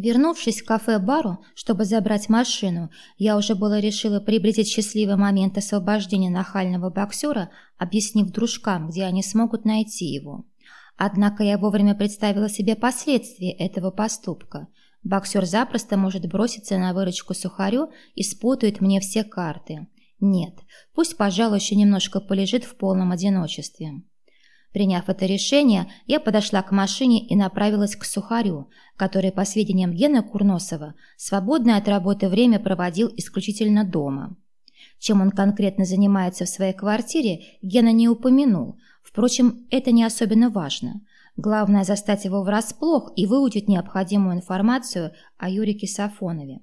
Вернувшись в кафе-бару, чтобы забрать машину, я уже было решила приблизить счастливый момент освобождения нахального боксера, объяснив дружкам, где они смогут найти его. Однако я вовремя представила себе последствия этого поступка. Боксер запросто может броситься на выручку сухарю и спутает мне все карты. Нет, пусть, пожалуй, еще немножко полежит в полном одиночестве. Приняв это решение, я подошла к машине и направилась к Сухарю, который, по сведениям Гены Курносова, свободное от работы время проводил исключительно дома. Чем он конкретно занимается в своей квартире, Гена не упомянул. Впрочем, это не особенно важно. Главное – застать его врасплох и выудить необходимую информацию о Юрике Сафонове.